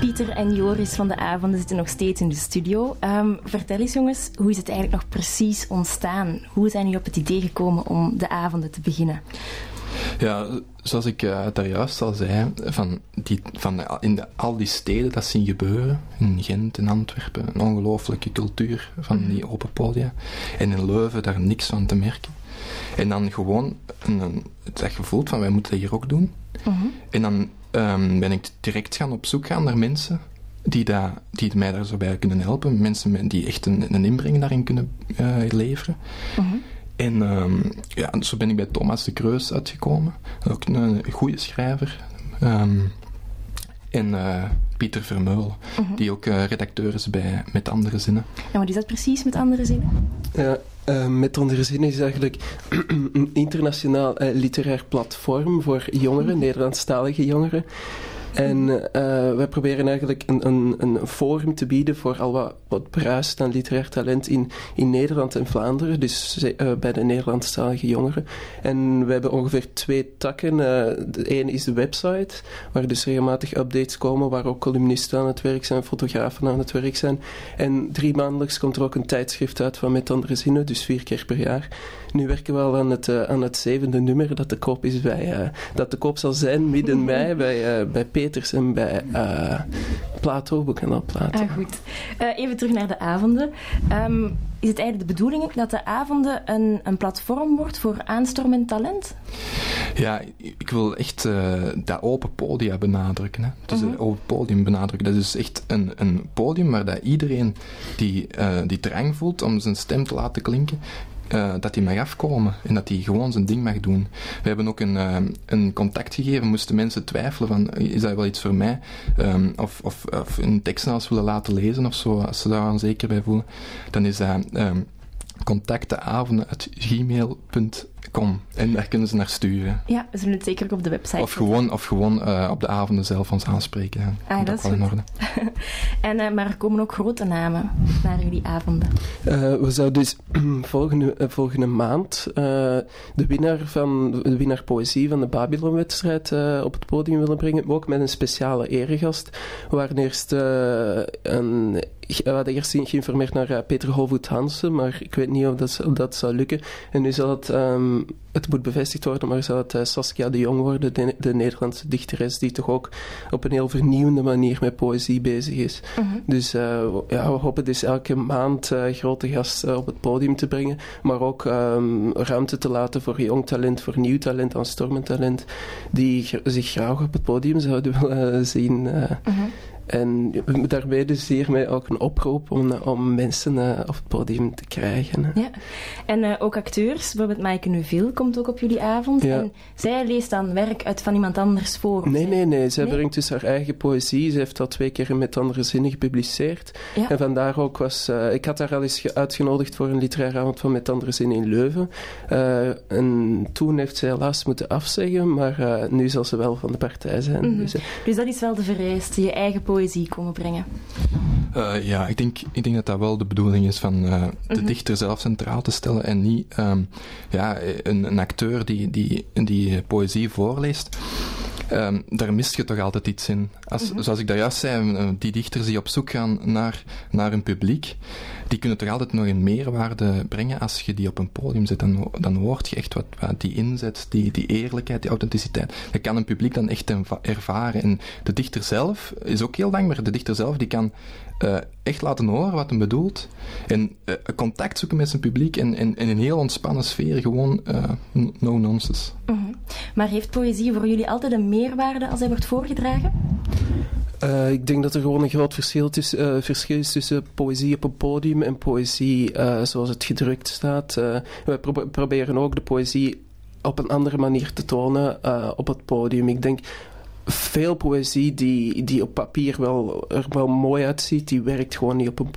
Pieter en Joris van de avonden zitten nog steeds in de studio. Um, vertel eens jongens, hoe is het eigenlijk nog precies ontstaan? Hoe zijn jullie op het idee gekomen om de avonden te beginnen? Ja, zoals ik uh, daar juist al zei, van, die, van in de, al die steden dat zien gebeuren, in Gent en Antwerpen, een ongelooflijke cultuur van die open podia. En in Leuven daar niks van te merken. En dan gewoon een, gevoel van wij moeten dat hier ook doen. Uh -huh. En dan um, ben ik direct gaan op zoek gaan naar mensen die, da, die mij daar zo bij kunnen helpen. Mensen die echt een, een inbreng daarin kunnen uh, leveren. Uh -huh. En um, ja, zo ben ik bij Thomas de Kreus uitgekomen. Ook een, een goede schrijver. Um, en uh, Pieter Vermeul, uh -huh. die ook uh, redacteur is bij Met Andere Zinnen. En wat is dat precies, Met Andere Zinnen? Ja, uh, Met Andere Zinnen is eigenlijk een internationaal literair platform voor jongeren, Nederlandstalige jongeren. En uh, wij proberen eigenlijk een, een, een forum te bieden voor al wat, wat bruist aan literair talent in, in Nederland en Vlaanderen, dus uh, bij de Nederlandstalige jongeren. En we hebben ongeveer twee takken. Uh, de een is de website, waar dus regelmatig updates komen, waar ook columnisten aan het werk zijn, fotografen aan het werk zijn. En drie maandelijks komt er ook een tijdschrift uit van Met Andere Zinnen, dus vier keer per jaar. Nu werken we al aan het, aan het zevende nummer dat te koop is bij, dat te koop zal zijn midden mei bij, bij Peters en bij uh, Plato, Boekhandel Plato. Ah, goed. Uh, even terug naar de avonden. Um, is het eigenlijk de bedoeling dat de avonden een, een platform wordt voor aanstormend talent? Ja, ik wil echt uh, dat open podium benadrukken. Hè. Dus -huh. open podium benadrukken. Dat is echt een, een podium waar dat iedereen die, die drang voelt om zijn stem te laten klinken, uh, dat hij mag afkomen en dat hij gewoon zijn ding mag doen. We hebben ook een, uh, een contact gegeven, moesten mensen twijfelen van is dat wel iets voor mij? Um, of, of, of een tekst als willen laten lezen of zo, als ze daar onzeker bij voelen. Dan is dat um, contactenavonden.gmail.com en daar kunnen ze naar sturen. Ja, we zullen het zeker ook op de website Of gewoon, of gewoon uh, op de avonden zelf ons aanspreken. Ah, dat, dat is wel in orde. en, uh, maar er komen ook grote namen naar jullie avonden. Uh, we zouden dus volgende, volgende maand de winnaar van de winnaar poëzie van de Babylon-wedstrijd op het podium willen brengen, ook met een speciale eregast, waar eerst een we hadden eerst geïnformeerd naar uh, Peter Holvoet Hansen, maar ik weet niet of dat, of dat zou lukken. En nu zal het, um, het moet bevestigd worden, maar zal het uh, Saskia de Jong worden, de, de, Nederlandse dichteres, die toch ook op een heel vernieuwende manier met poëzie bezig is. -huh. Dus uh, ja, we hopen dus elke maand grote gasten op het podium te brengen, maar ook um, ruimte te laten voor jong talent, voor nieuw talent, aanstormend talent, die zich graag op het podium zouden willen zien. -huh. En daarbij dus hiermee ook een oproep om, om mensen uh, op het podium te krijgen. Ja, en uh, ook acteurs, bijvoorbeeld Maaike Neuville komt ook op jullie avond. Ja. En zij leest dan werk uit van iemand anders voor? Nee, nee, nee. Zij nee? brengt dus haar eigen poëzie. Ze heeft al twee keer met andere zinnen gepubliceerd. Ja. En vandaar ook was... Uh, ik had haar al eens uitgenodigd voor een literaire avond van Met andere zinnen in Leuven. en toen heeft zij helaas moeten afzeggen, maar nu zal ze wel van de partij zijn. Mm -hmm. dus, dus dat is wel de vereiste, je eigen poëzie poëzie komen brengen? Uh, ja, ik denk, ik denk dat dat wel de bedoeling is van uh, de mm -hmm. dichter zelf centraal te stellen en niet um, ja, een, een, acteur die, die, die poëzie voorleest. Um, daar mist je toch altijd iets in. Als, mm -hmm. Zoals ik daar juist zei, die dichters die op zoek gaan naar, naar een publiek, die kunnen toch altijd nog een meerwaarde brengen als je die op een podium zet. Dan, dan hoort je echt wat, wat die inzet, die, die eerlijkheid, die authenticiteit. Dat kan een publiek dan echt ervaren. En de dichter zelf is ook heel dankbaar. De dichter zelf die kan uh, echt laten horen wat hij bedoelt. En uh, contact zoeken met zijn publiek en in een heel ontspannen sfeer. Gewoon uh, no nonsense. Mm -hmm. Maar heeft poëzie voor jullie altijd een meerwaarde als hij wordt voorgedragen? Uh, ik denk dat er gewoon een groot verschil, uh, verschil is tussen poëzie op een podium en poëzie uh, zoals het gedrukt staat. pro proberen ook de poëzie op een andere manier te tonen op het podium. Ik denk veel poëzie die, die op papier wel, er wel mooi uitziet, die werkt gewoon niet op een podium.